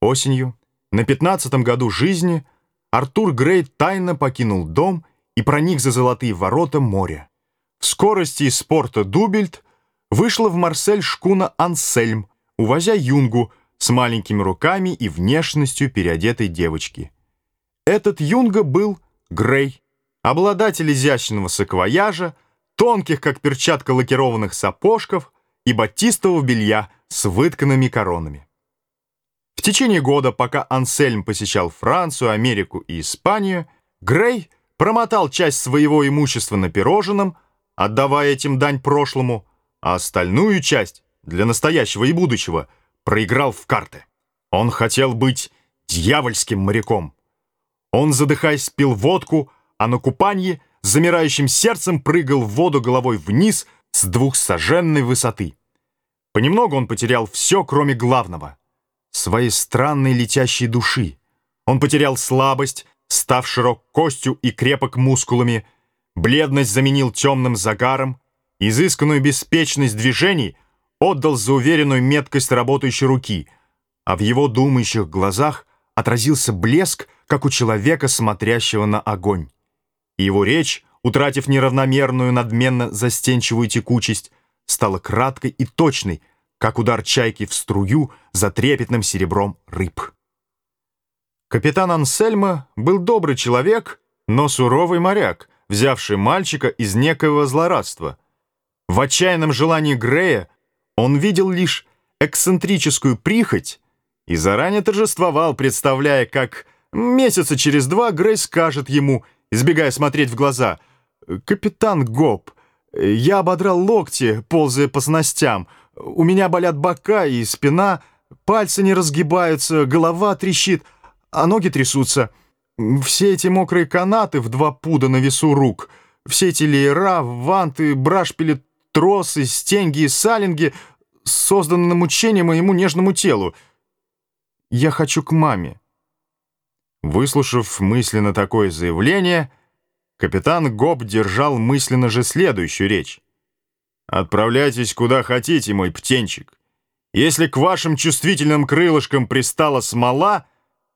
Осенью, на пятнадцатом году жизни, Артур Грей тайно покинул дом и проник за золотые ворота моря. В скорости из порта Дубельт вышла в Марсель шкуна Ансельм, увозя юнгу с маленькими руками и внешностью переодетой девочки. Этот юнга был Грей, обладатель изящного саквояжа, тонких, как перчатка, лакированных сапожков и батистового белья с вытканными коронами. В течение года, пока Ансельм посещал Францию, Америку и Испанию, Грей промотал часть своего имущества на пирожном, отдавая этим дань прошлому, а остальную часть, для настоящего и будущего, проиграл в карты. Он хотел быть дьявольским моряком. Он, задыхаясь, пил водку, а на купанье с замирающим сердцем прыгал в воду головой вниз с двухсоженной высоты. Понемногу он потерял все, кроме главного — своей странной летящей души. Он потерял слабость, став широк костью и крепок мускулами, бледность заменил темным загаром, изысканную беспечность движений отдал за уверенную меткость работающей руки, а в его думающих глазах отразился блеск, как у человека, смотрящего на огонь. И его речь, утратив неравномерную, надменно застенчивую текучесть, стала краткой и точной, как удар чайки в струю за трепетным серебром рыб. Капитан Ансельма был добрый человек, но суровый моряк, взявший мальчика из некоего злорадства. В отчаянном желании Грея он видел лишь эксцентрическую прихоть и заранее торжествовал, представляя, как месяца через два Грей скажет ему, избегая смотреть в глаза, «Капитан Гоб, я ободрал локти, ползая по снастям, у меня болят бока и спина, пальцы не разгибаются, голова трещит, а ноги трясутся. Все эти мокрые канаты в два пуда на весу рук, все эти леера, ванты, брашпили, тросы, стенги и салинги созданы на мучение моему нежному телу. Я хочу к маме. Выслушав мысленно такое заявление, капитан Гоб держал мысленно же следующую речь. Отправляйтесь куда хотите, мой птенчик. Если к вашим чувствительным крылышкам пристала смола,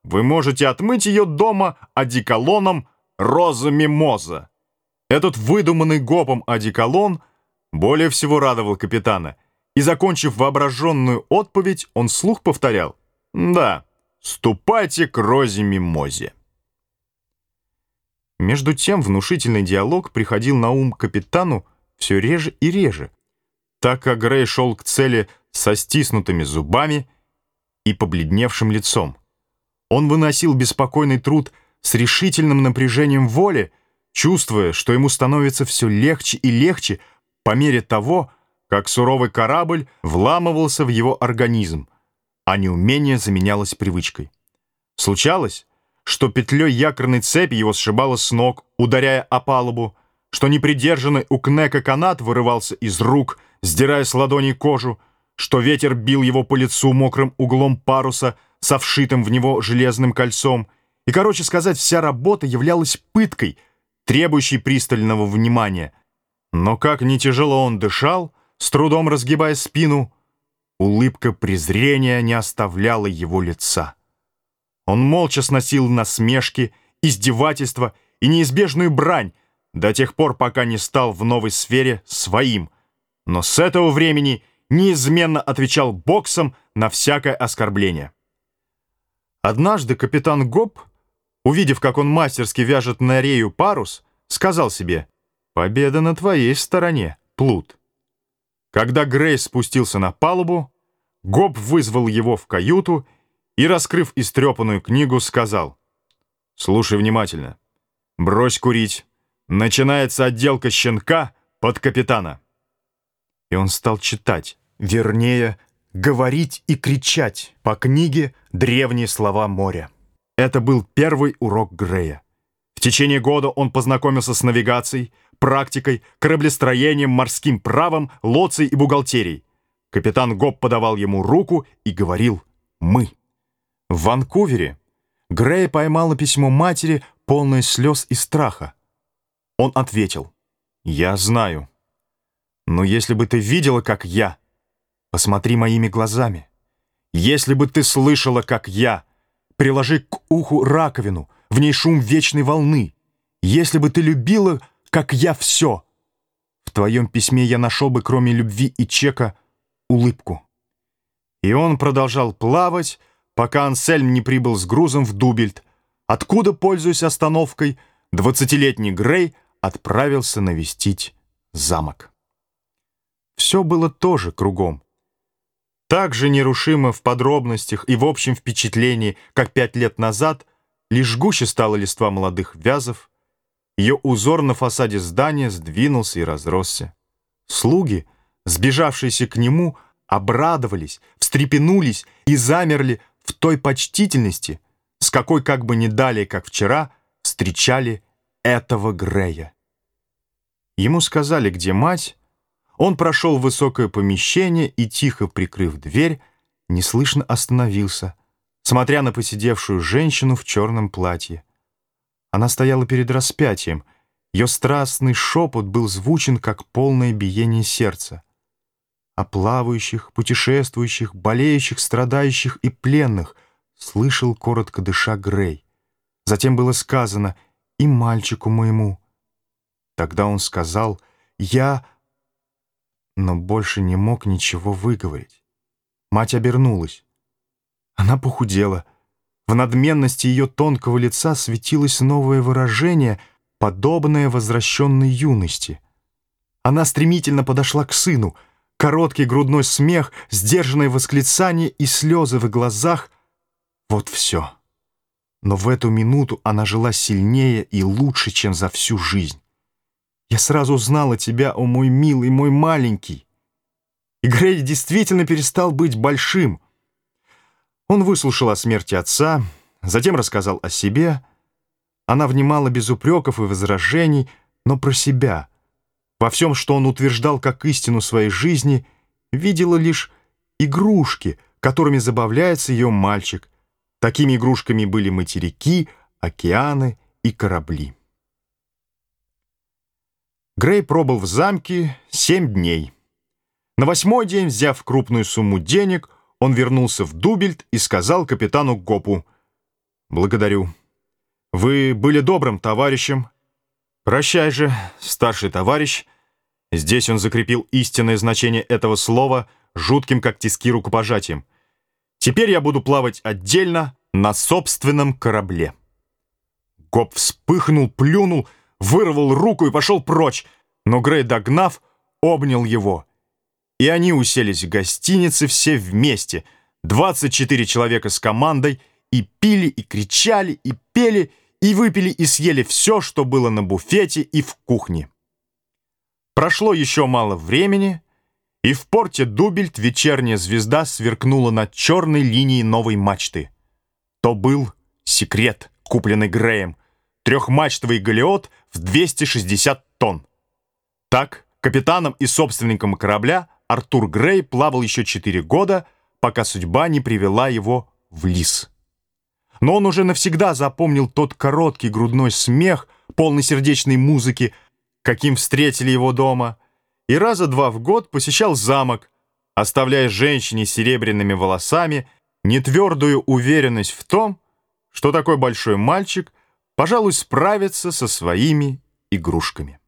вы можете отмыть ее дома одеколоном роза мимоза. Этот выдуманный гопом одеколон более всего радовал капитана, и, закончив воображенную отповедь, он слух повторял «Да, ступайте к розе мимозе». Между тем внушительный диалог приходил на ум капитану, все реже и реже, так как Грей шел к цели со стиснутыми зубами и побледневшим лицом. Он выносил беспокойный труд с решительным напряжением воли, чувствуя, что ему становится все легче и легче по мере того, как суровый корабль вламывался в его организм, а неумение заменялось привычкой. Случалось, что петлей якорной цепи его сшибало с ног, ударяя о палубу, что непридержанный у Кнека канат вырывался из рук, сдирая с ладоней кожу, что ветер бил его по лицу мокрым углом паруса со вшитым в него железным кольцом. И, короче сказать, вся работа являлась пыткой, требующей пристального внимания. Но как не тяжело он дышал, с трудом разгибая спину, улыбка презрения не оставляла его лица. Он молча сносил насмешки, издевательства и неизбежную брань, до тех пор, пока не стал в новой сфере своим, но с этого времени неизменно отвечал боксом на всякое оскорбление. Однажды капитан Гоб, увидев, как он мастерски вяжет на рею парус, сказал себе «Победа на твоей стороне, плут». Когда Грей спустился на палубу, Гоб вызвал его в каюту и, раскрыв истрепанную книгу, сказал «Слушай внимательно, брось курить». Начинается отделка щенка под капитана. И он стал читать, вернее, говорить и кричать по книге «Древние слова моря». Это был первый урок Грея. В течение года он познакомился с навигацией, практикой, кораблестроением, морским правом, лоцией и бухгалтерией. Капитан Гоб подавал ему руку и говорил «мы». В Ванкувере Грея поймала письмо матери, полное слез и страха. Он ответил, «Я знаю. Но если бы ты видела, как я, посмотри моими глазами. Если бы ты слышала, как я, приложи к уху раковину, в ней шум вечной волны. Если бы ты любила, как я все, в твоем письме я нашел бы, кроме любви и чека, улыбку. И он продолжал плавать, пока Ансельм не прибыл с грузом в Дубельт, откуда, пользуясь остановкой, двадцатилетний Грей отправился навестить замок. Все было тоже кругом. Так же нерушимо в подробностях и в общем впечатлении, как пять лет назад, лишь гуще стала листва молодых вязов, ее узор на фасаде здания сдвинулся и разросся. Слуги, сбежавшиеся к нему, обрадовались, встрепенулись и замерли в той почтительности, с какой как бы не далее, как вчера, встречали этого Грея. Ему сказали, где мать, он прошел в высокое помещение и, тихо прикрыв дверь, неслышно остановился, смотря на посидевшую женщину в черном платье. Она стояла перед распятием, ее страстный шепот был звучен, как полное биение сердца. О плавающих, путешествующих, болеющих, страдающих и пленных слышал, коротко дыша, Грей. Затем было сказано «и мальчику моему». Тогда он сказал «я...» но больше не мог ничего выговорить. Мать обернулась. Она похудела. В надменности ее тонкого лица светилось новое выражение, подобное возвращенной юности. Она стремительно подошла к сыну. Короткий грудной смех, сдержанное восклицание и слезы в глазах — вот все. Но в эту минуту она жила сильнее и лучше, чем за всю жизнь. Я сразу узнала тебя, о мой милый, мой маленький. И Грей действительно перестал быть большим. Он выслушал о смерти отца, затем рассказал о себе. Она внимала без упреков и возражений, но про себя. Во всем, что он утверждал как истину своей жизни, видела лишь игрушки, которыми забавляется ее мальчик. Такими игрушками были материки, океаны и корабли. Грей пробыл в замке семь дней. На восьмой день, взяв крупную сумму денег, он вернулся в Дубельт и сказал капитану Гопу, «Благодарю. Вы были добрым товарищем. Прощай же, старший товарищ». Здесь он закрепил истинное значение этого слова жутким, как тиски, рукопожатием. «Теперь я буду плавать отдельно на собственном корабле». Гоп вспыхнул, плюнул, вырвал руку и пошел прочь, но Грей, догнав, обнял его. И они уселись в гостинице все вместе, 24 человека с командой, и пили, и кричали, и пели, и выпили, и съели все, что было на буфете и в кухне. Прошло еще мало времени, и в порте Дубельт вечерняя звезда сверкнула над черной линией новой мачты. То был секрет, купленный Греем — трехмачтовый галеот в 260 тонн. Так, капитаном и собственником корабля Артур Грей плавал еще 4 года, пока судьба не привела его в лис. Но он уже навсегда запомнил тот короткий грудной смех, полный сердечной музыки, каким встретили его дома, и раза два в год посещал замок, оставляя женщине с серебряными волосами нетвердую уверенность в том, что такой большой мальчик — пожалуй, справится со своими игрушками.